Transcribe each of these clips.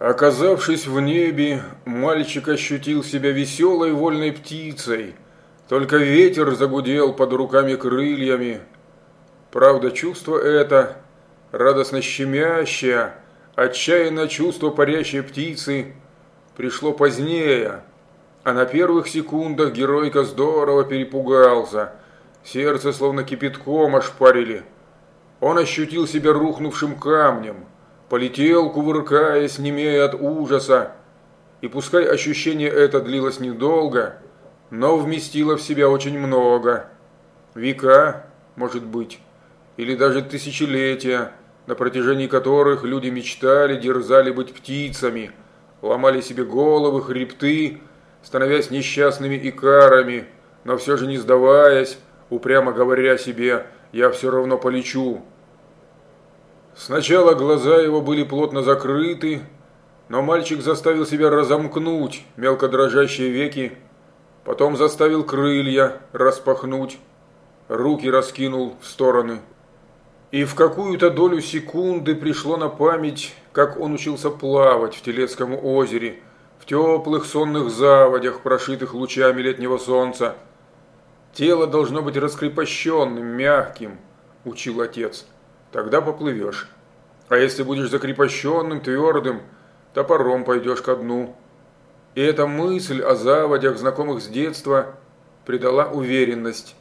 Оказавшись в небе, мальчик ощутил себя веселой вольной птицей. Только ветер загудел под руками крыльями. Правда, чувство это, радостно щемящее, отчаянно чувство парящей птицы, пришло позднее, а на первых секундах геройка здорово перепугался. Сердце словно кипятком ошпарили. Он ощутил себя рухнувшим камнем – полетел, кувыркаясь, немея от ужаса. И пускай ощущение это длилось недолго, но вместило в себя очень много. Века, может быть, или даже тысячелетия, на протяжении которых люди мечтали, дерзали быть птицами, ломали себе головы, хребты, становясь несчастными икарами, но все же не сдаваясь, упрямо говоря себе «я все равно полечу». Сначала глаза его были плотно закрыты, но мальчик заставил себя разомкнуть мелко дрожащие веки, потом заставил крылья распахнуть, руки раскинул в стороны. И в какую-то долю секунды пришло на память, как он учился плавать в Телецком озере, в теплых сонных заводях, прошитых лучами летнего солнца. Тело должно быть раскрепощенным, мягким, учил отец. Тогда поплывешь. А если будешь закрепощенным, твердым, топором пойдешь ко дну. И эта мысль о заводях, знакомых с детства, придала уверенность.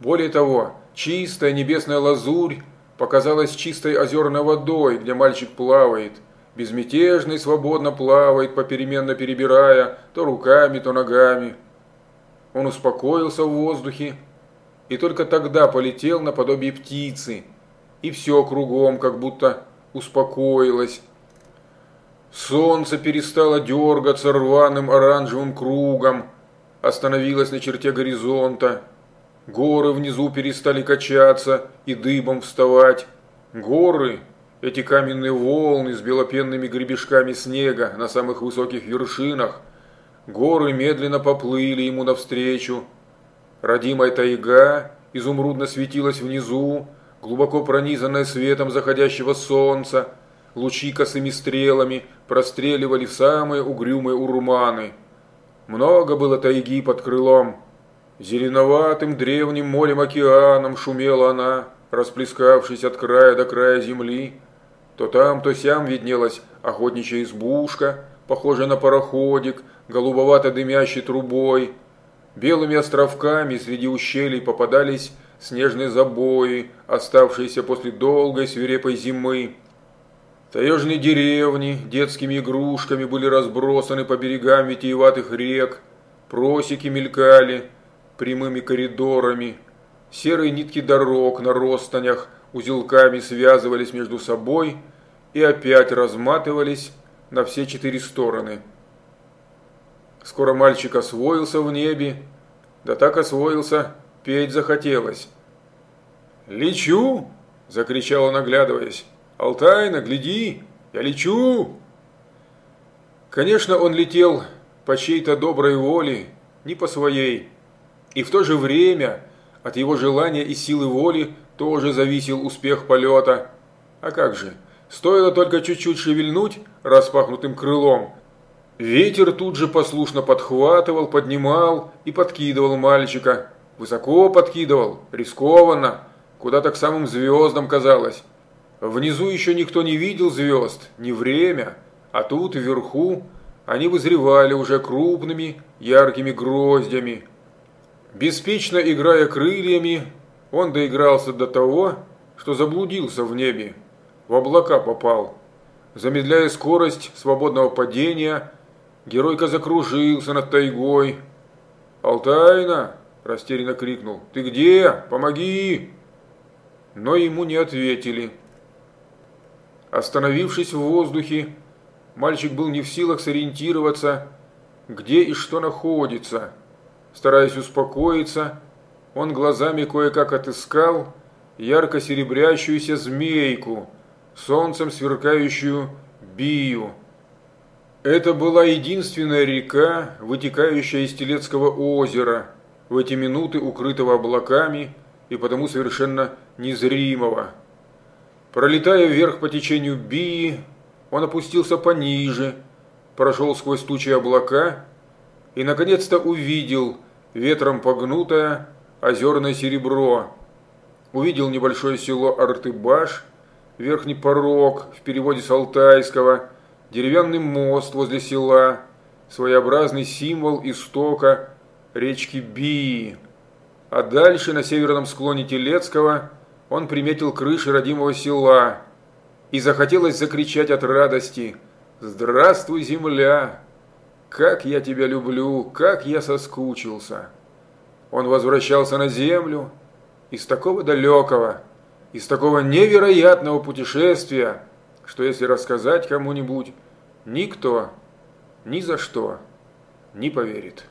Более того, чистая небесная лазурь показалась чистой озерной водой, где мальчик плавает, безмятежно и свободно плавает, попеременно перебирая то руками, то ногами. Он успокоился в воздухе и только тогда полетел наподобие птицы – и все кругом как будто успокоилось. Солнце перестало дергаться рваным оранжевым кругом, остановилось на черте горизонта. Горы внизу перестали качаться и дыбом вставать. Горы, эти каменные волны с белопенными гребешками снега на самых высоких вершинах, горы медленно поплыли ему навстречу. Родимая тайга изумрудно светилась внизу, глубоко пронизанная светом заходящего солнца, лучи косыми стрелами простреливали в самые угрюмые урманы. Много было тайги под крылом. Зеленоватым древним морем-океаном шумела она, расплескавшись от края до края земли. То там, то сям виднелась охотничья избушка, похожая на пароходик, голубовато дымящей трубой. Белыми островками среди ущелий попадались снежные забои, оставшиеся после долгой свирепой зимы. Таежные деревни детскими игрушками были разбросаны по берегам витиеватых рек, просеки мелькали прямыми коридорами, серые нитки дорог на ростанях узелками связывались между собой и опять разматывались на все четыре стороны. Скоро мальчик освоился в небе, да так освоился, Петь захотелось. «Лечу!» – закричал он, оглядываясь. «Алтайна, гляди! Я лечу!» Конечно, он летел по чьей-то доброй воле, не по своей. И в то же время от его желания и силы воли тоже зависел успех полета. А как же, стоило только чуть-чуть шевельнуть распахнутым крылом. Ветер тут же послушно подхватывал, поднимал и подкидывал мальчика, Высоко подкидывал, рискованно, куда-то к самым звездам казалось. Внизу еще никто не видел звезд, не время, а тут вверху они вызревали уже крупными, яркими гроздями. Беспечно играя крыльями, он доигрался до того, что заблудился в небе, в облака попал. Замедляя скорость свободного падения, геройка закружился над тайгой. «Алтайна!» Растерянно крикнул. «Ты где? Помоги!» Но ему не ответили. Остановившись в воздухе, мальчик был не в силах сориентироваться, где и что находится. Стараясь успокоиться, он глазами кое-как отыскал ярко серебрящуюся змейку, солнцем сверкающую бию. Это была единственная река, вытекающая из Телецкого озера – в эти минуты укрытого облаками и потому совершенно незримого. Пролетая вверх по течению Бии, он опустился пониже, прошел сквозь тучи облака и, наконец-то, увидел ветром погнутое озерное серебро. Увидел небольшое село Артыбаш, верхний порог в переводе с алтайского, деревянный мост возле села, своеобразный символ истока речки Бии. А дальше, на северном склоне Телецкого, он приметил крыши родимого села, и захотелось закричать от радости «Здравствуй, земля! Как я тебя люблю, как я соскучился!» Он возвращался на землю из такого далекого, из такого невероятного путешествия, что если рассказать кому-нибудь, никто ни за что не поверит.